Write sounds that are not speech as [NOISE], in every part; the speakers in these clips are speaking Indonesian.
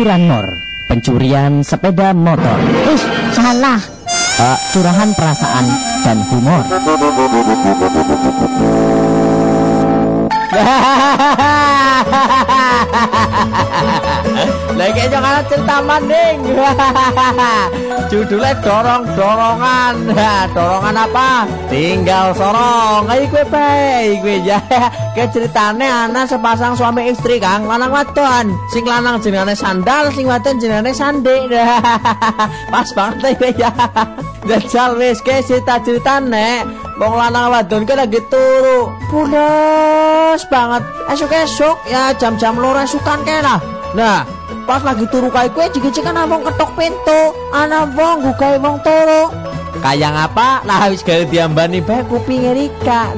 curanmor, pencurian sepeda motor. Wis, salah. Uh, curahan perasaan dan humor. [LAUGHS] Lagi jangan cerita maning. Judulnya dorong-dorongan. [LAUGHS] Dorongan apa? Tinggal sorong. Ayo gue pe, gue ya. [LAUGHS] Ke ceritane anak sepasang suami istri Kang, lanang wadon. Sing lanang jenenge sandal, sing wadon jenenge sandi. [LAUGHS] Pas banget gue ya. Dajal wis ke cerita-ceritane. Wong lanang wadon ki lagi turu. Pules banget. Esuk-esuk ya jam-jam loro esukan ke lah. Nah, pas lagi turu kae kue jiki kan wong ketok pintu. Ana wong gugawe wong turu. Kayak ngapa? Lah wis gawe diambani bae kupinge Rika.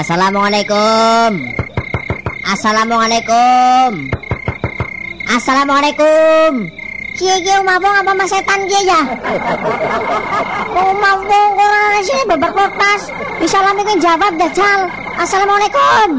Assalamualaikum. Assalamualaikum. Assalamualaikum. Kie kie umabong apa mas setan kie ya? Umabong orang sini babar kertas. Bisa lami kan jawab dajal. Assalamualaikum.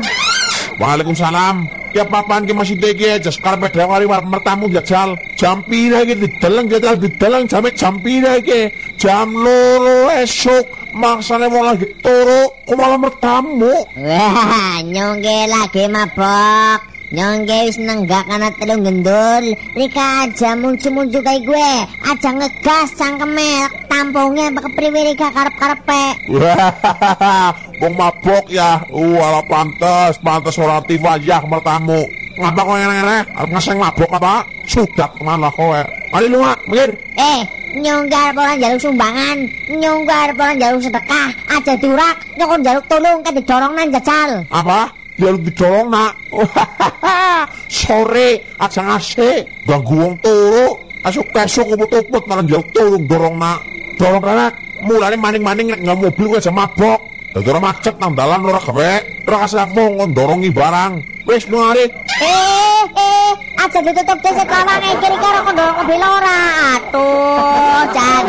Waalaikumsalam. Ya papaan ki masih dege aja sekarang pada wari war mertamu jajal. Jam pira ki dideleng jajal dideleng jam jam pira ki. Jam loro esok maksane mau lagi turu kok malah mertamu. Wah, nyongge lagi mabok. Nyongge wis nenggak kana telung gendul. Rika aja muncu-muncu kayak gue. Aja ngegas cangkeme tampungnya apa kepriwe Rika karep-karepe. Wah, [LAUGHS] wong mabok ya. Uh, ala pantes, pantes ora wajah mertamu. Ngapa kowe? Arep ngeseng mabok apa? Sudak malah kowe. Ayo lu, mikir. Eh, nyonggar orang jaluk sumbangan, nyonggar orang jaluk sedekah, aja durak, nyokon jaluk tolong kan didorong nang jajal. Apa? Dia didorong nak. [LAUGHS] Sore aja ngasih. Ganggu wong turu. Asuk pesuk uput-uput malah jaluk tolong dorong nak. Dorong renek. Mulane maning-maning nggak mobil aja mabok. Dadi macet nang dalan ora gawe. Ora kasih aku ngondorongi barang. Wis ngari. Eh, eh, aja ditutup deset lawang eh kiri karo kondorong mobil ora. Atuh, Jan.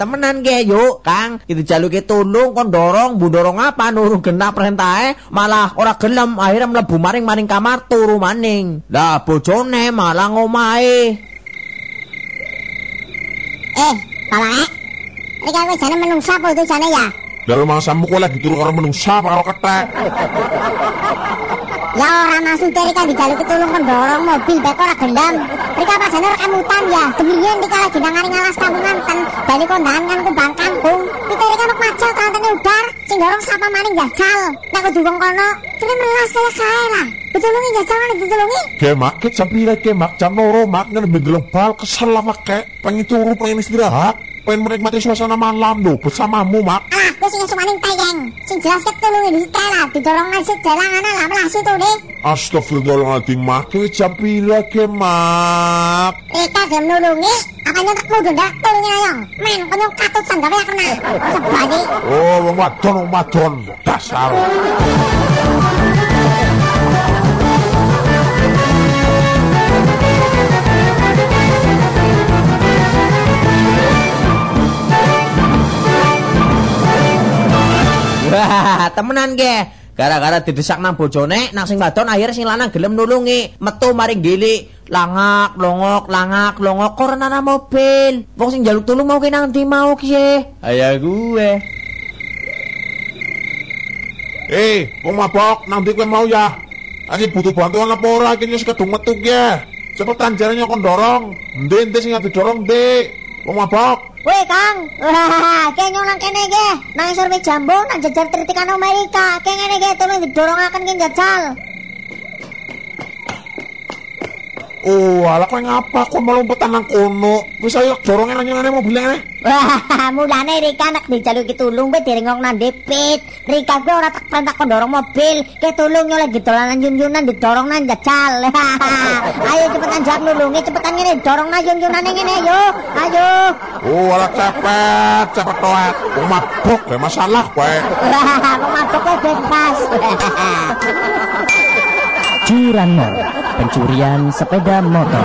Temenan ge yuk, Kang. Itu jaluke tulung kon dorong, bu dorong apa nurung genah perintahe, malah ora gelem akhirnya mlebu maring-maring kamar turu maning. Lah bojone malah ngomahe. Eh, Bapak, Rika kowe jane menungsa apa itu jane ya? Dalam mangsamu kowe lagi turu karo menungsa apa karo ketek. Ya ora maksudnya Rika dijaluk tulung kendorong mobil bek ora gendam. Rika pas jane rekamutan ya. Demikian Rika lagi nangari ngalas kamungan ten bali kondangan kan kumbang kampung. Kita Rika nuk macet tantene udar. Sing dorong sapa maning jajal. Nek kudu wong kono, kene melas kaya kae lah. Ditulungi jajal nek ditulungi. Kemak, ke jam pira kemak, jam loro mak nang bendeleng bal kesel lah mak kek. Pengen turu, pengen istirahat. Pengen menikmati suasana malam lho bersamamu mak. Alah, kowe sing semuanya tayang. Sing jelas ketulungi di setelah didorong nang sedalangan lah melas itu deh. Astagfirullahaladzim mak, ke jam pira kemak. Rika gelem nulungi, apa nyentak mudu ndak tulungi ayong. Men, penuh katut sandalnya kena. Sebali. Oh, wong wadon, wong wadon. Dasar. Temenan ge. Gara-gara didesak nang bojone, nang sing wadon akhirnya sing lanang gelem nulungi, metu maring gili, langak, longok, langak, longok, korona nang mobil. Wong sing jaluk tulung mau ki nang ndi mau ki Aya gue. Eh, wong mabok, nanti kowe mau ya. Ani butuh bantuan apa ora iki wis kedung metu ya. Cepetan jarane kon dorong. Ndi ndi sing didorong, Dik. Wong mabok. Weh Kang, wah, kayak kene ge, nang survei jambu, nang jajar tritikan Amerika, kayak ngene ge, tolong didorong akan ke jajal. Oh, ala kowe ngapa kok melompat nang kono? Wis ayo dorongnya nang mobilnya. Wah, mulane Rika nak dijaluki tulung be direngok nang depit. Rika gue ora tak perintah kon dorong mobil, ke tulung yo lagi dolanan yun-yunan didorong nang jajal. [LAUGHS] Ayo cepet cepetan jawab nulungi, cepetan ngene dorong ayun-yunane ngene yo. Ayo. Oh, ora cepet, cepet toet. Wong mabuk masalah kowe. Wah, kok mabuknya bebas. [LAUGHS] Curanmor, pencurian sepeda motor.